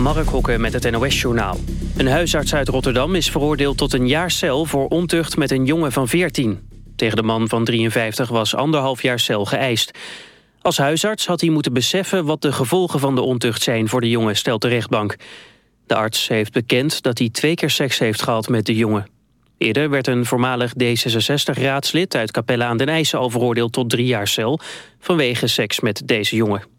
Mark Hokken met het NOS-journaal. Een huisarts uit Rotterdam is veroordeeld tot een jaar cel... voor ontucht met een jongen van 14. Tegen de man van 53 was anderhalf jaar cel geëist. Als huisarts had hij moeten beseffen... wat de gevolgen van de ontucht zijn voor de jongen, stelt de rechtbank. De arts heeft bekend dat hij twee keer seks heeft gehad met de jongen. Eerder werd een voormalig D66-raadslid uit Capelle aan den IJssel al veroordeeld tot drie jaar cel... vanwege seks met deze jongen.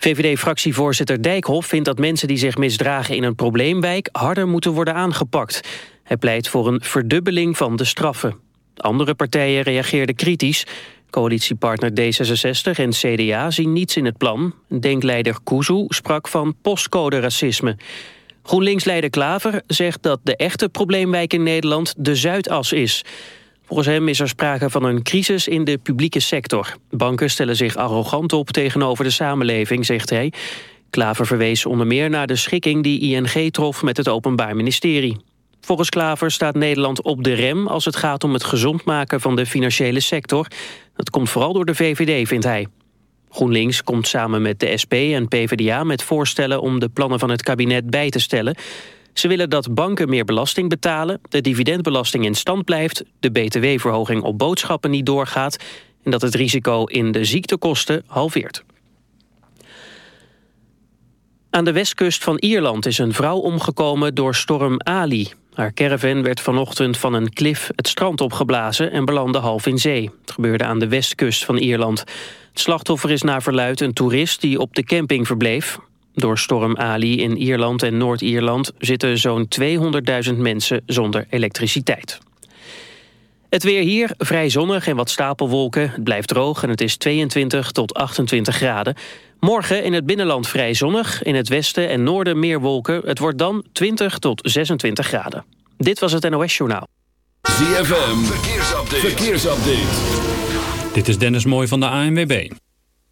VVD-fractievoorzitter Dijkhoff vindt dat mensen die zich misdragen in een probleemwijk harder moeten worden aangepakt. Hij pleit voor een verdubbeling van de straffen. Andere partijen reageerden kritisch. Coalitiepartner D66 en CDA zien niets in het plan. Denkleider Kuzu sprak van postcode-racisme. GroenLinks-leider Klaver zegt dat de echte probleemwijk in Nederland de Zuidas is. Volgens hem is er sprake van een crisis in de publieke sector. Banken stellen zich arrogant op tegenover de samenleving, zegt hij. Klaver verwees onder meer naar de schikking die ING trof met het Openbaar Ministerie. Volgens Klaver staat Nederland op de rem als het gaat om het gezond maken van de financiële sector. Dat komt vooral door de VVD, vindt hij. GroenLinks komt samen met de SP en PvdA met voorstellen om de plannen van het kabinet bij te stellen. Ze willen dat banken meer belasting betalen, de dividendbelasting in stand blijft, de btw-verhoging op boodschappen niet doorgaat en dat het risico in de ziektekosten halveert. Aan de westkust van Ierland is een vrouw omgekomen door storm Ali. Haar caravan werd vanochtend van een klif het strand opgeblazen en belandde half in zee. Het gebeurde aan de westkust van Ierland. Het slachtoffer is naar verluid een toerist die op de camping verbleef. Door storm Ali in Ierland en Noord-Ierland zitten zo'n 200.000 mensen zonder elektriciteit. Het weer hier, vrij zonnig en wat stapelwolken. Het blijft droog en het is 22 tot 28 graden. Morgen in het binnenland vrij zonnig, in het westen en noorden meer wolken. Het wordt dan 20 tot 26 graden. Dit was het NOS Journaal. ZFM, verkeersupdate. verkeersupdate. Dit is Dennis Mooij van de ANWB.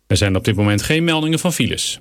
Er zijn op dit moment geen meldingen van files.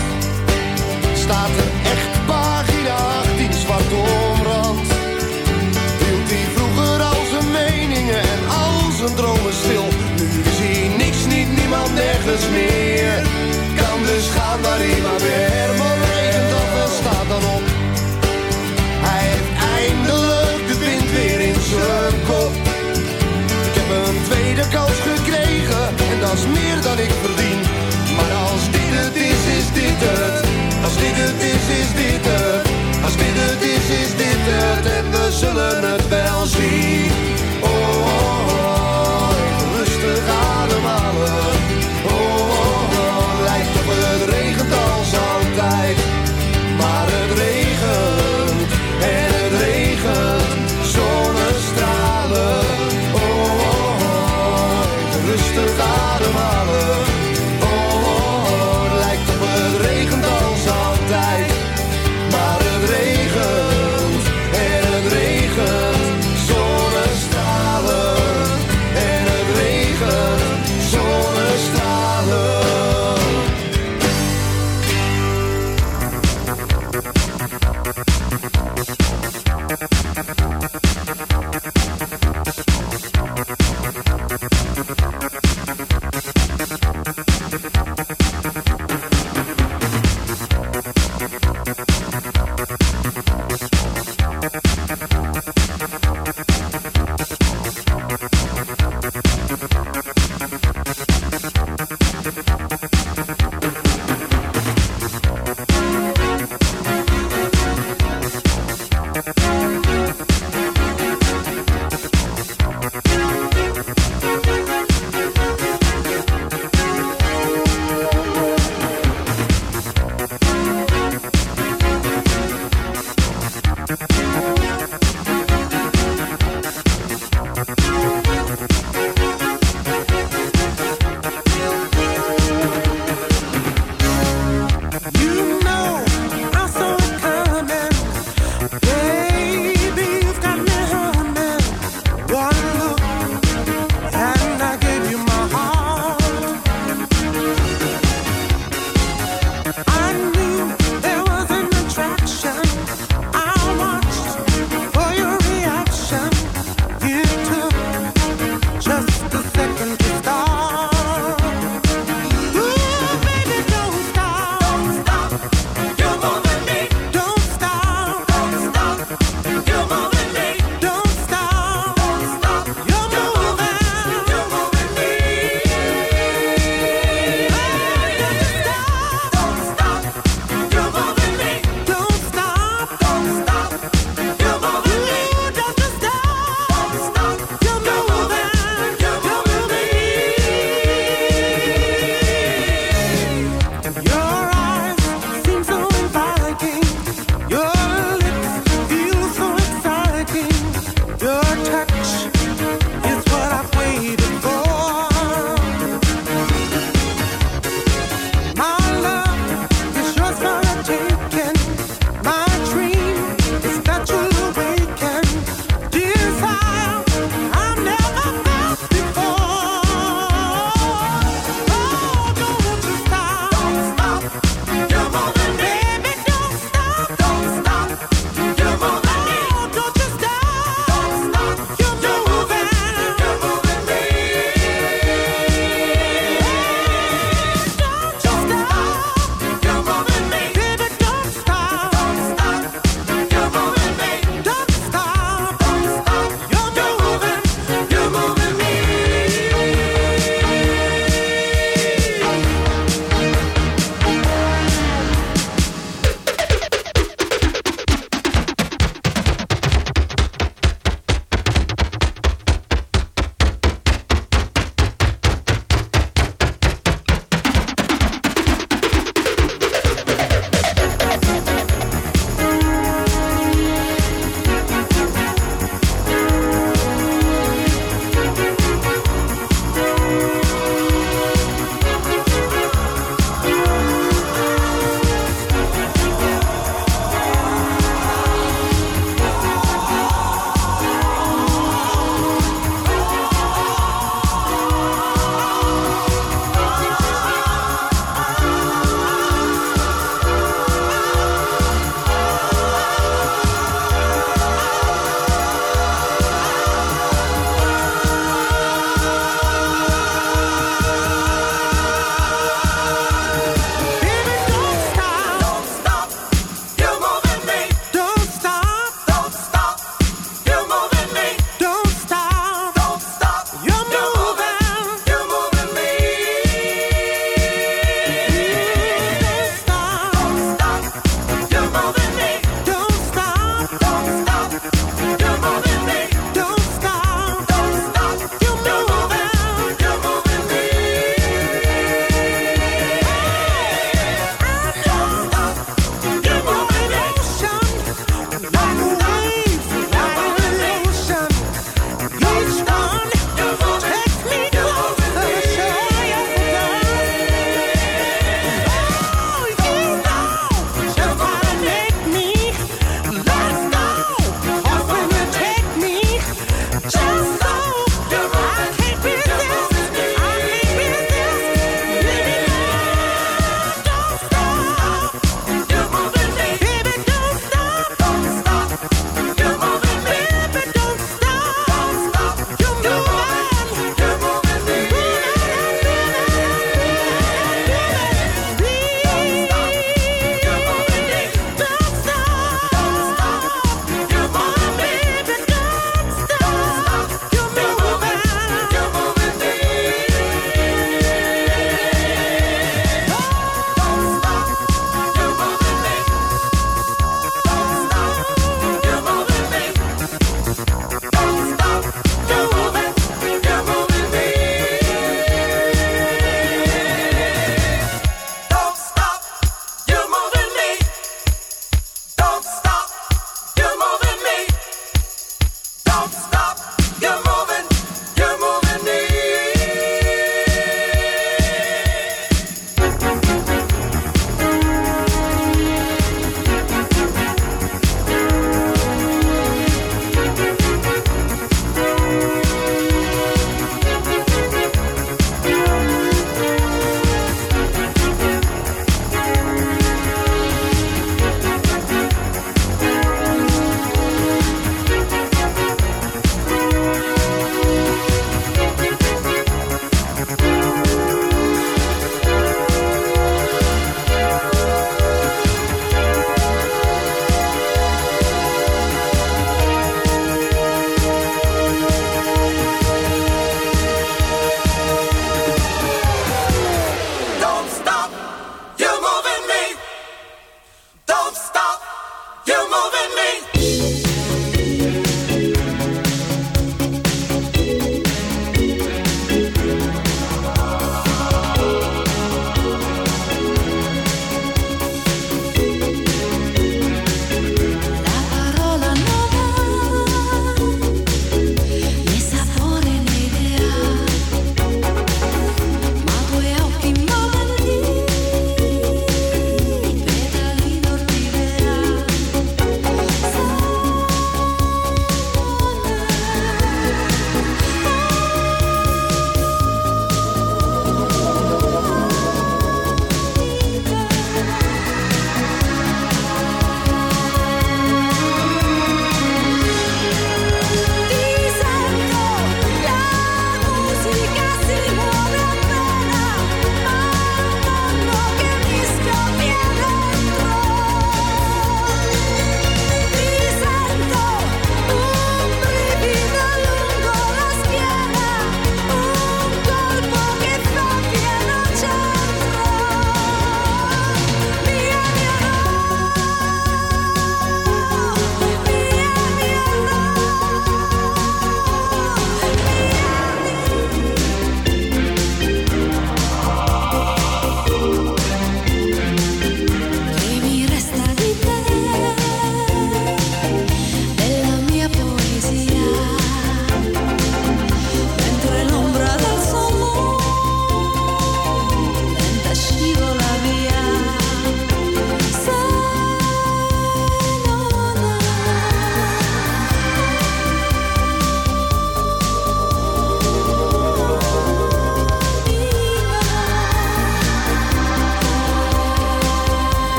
the bell.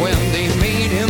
When they made him,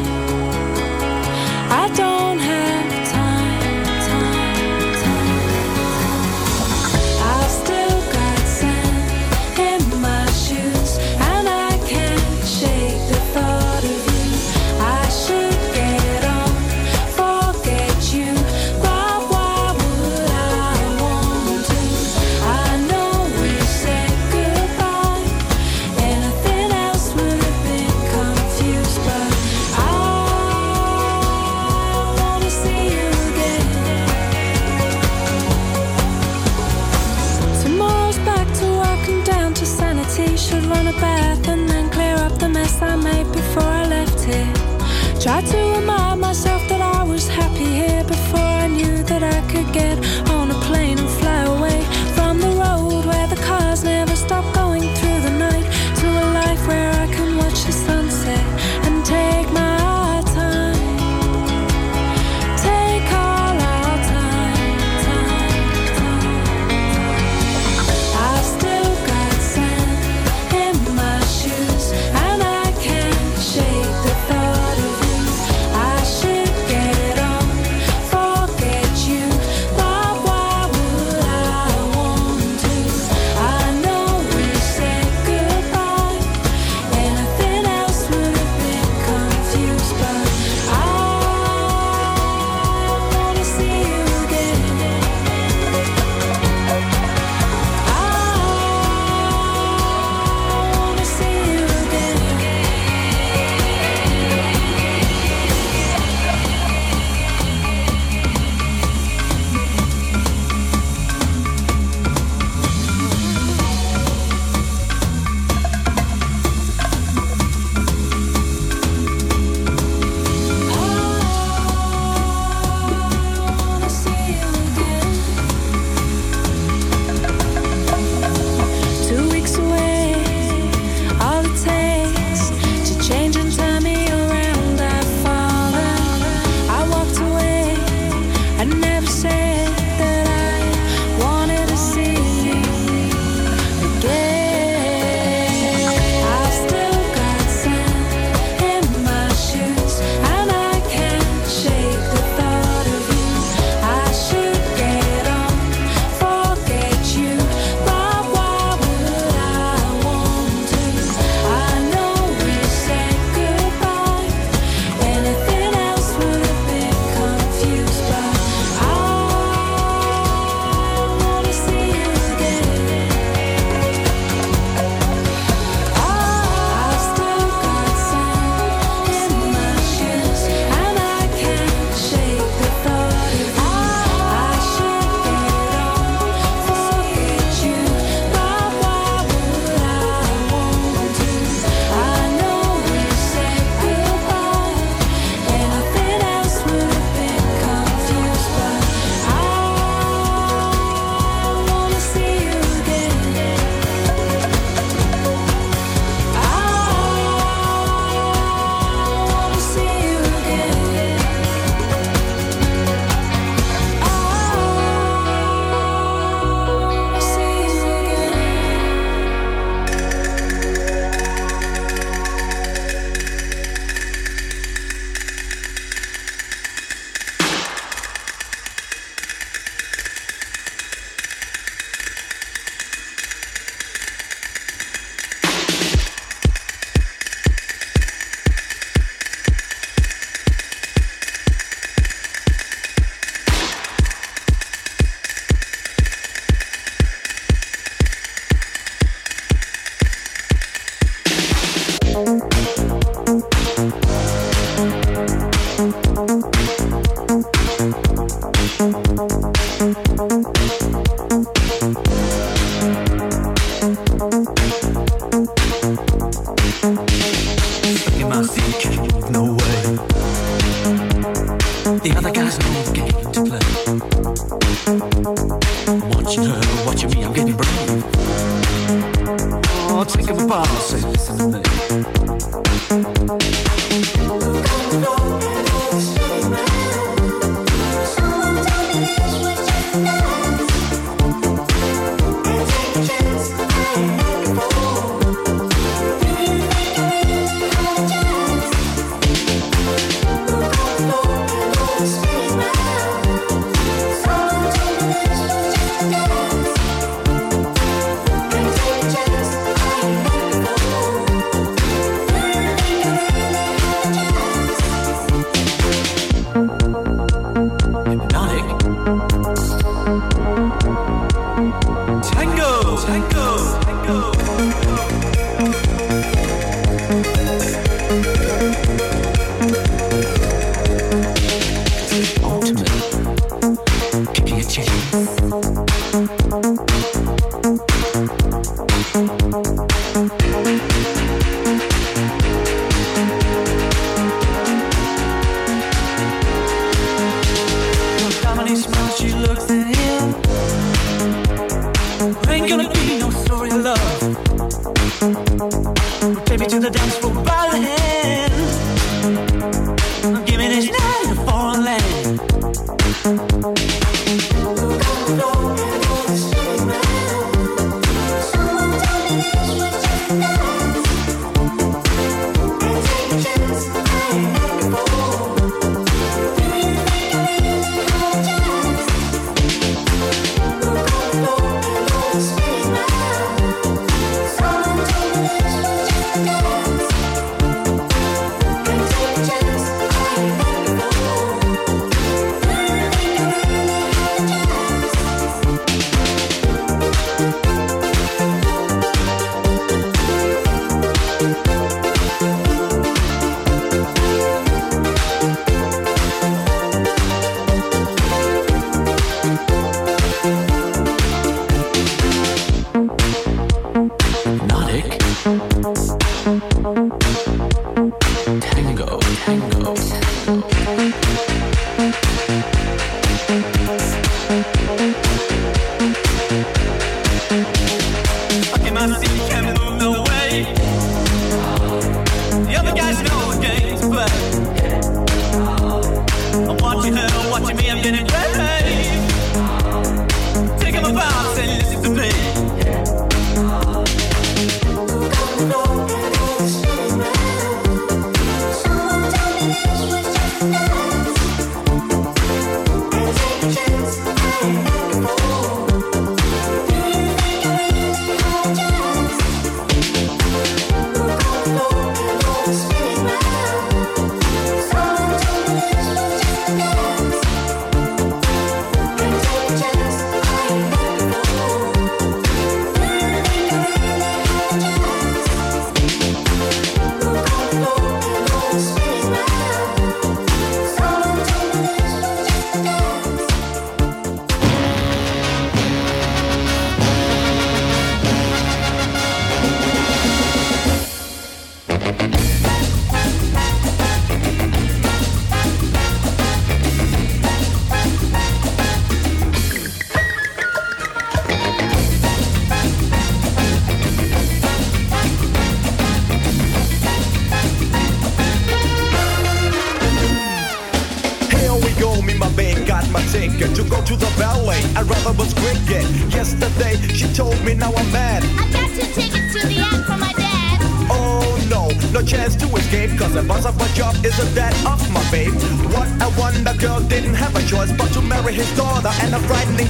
tango, tango.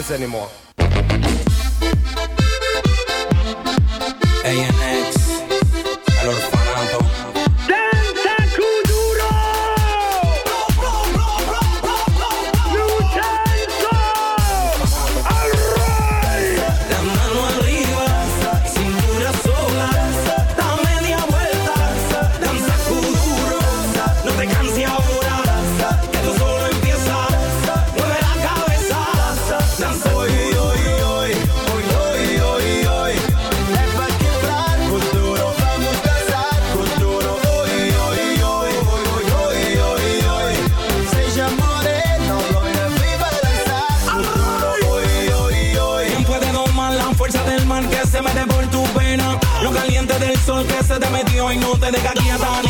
This anymore. ANX, te dejas guiar,